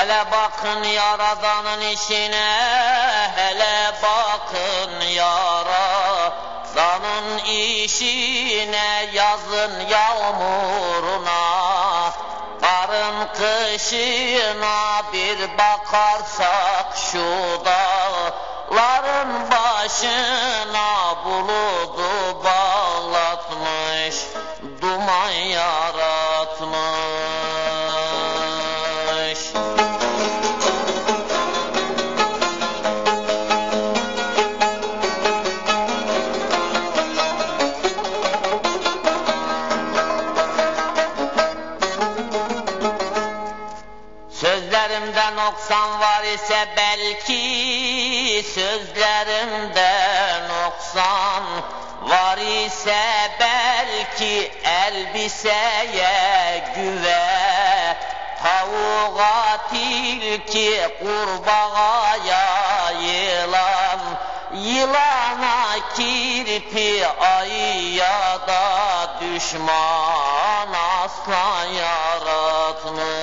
Hele bakın yaradanın işine, hele bakın yaradanın işine, yazın yağmuruna, karın kışına bir bakarsak şu dağların başına buludu bağlatmış, Sözlerimde noksan var ise belki Sözlerimde noksan var ise belki Elbiseye güve Tavuğa tilki kurbağaya yılan Yılana kirpi ayıya da düşman aslan yaratmış.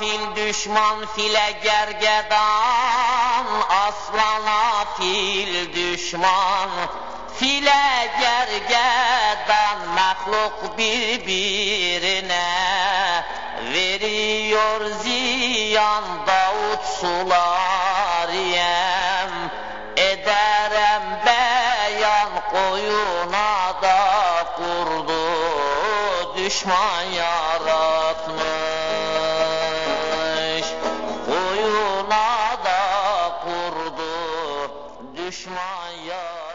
Aslana fil düşman file gergedan Aslana fil düşman. File gergedan Mahluk birbirine veriyor ziyan Davut sular yem. Ederem beyan Koyuna da kurdu düşman yaratmış يشمع يا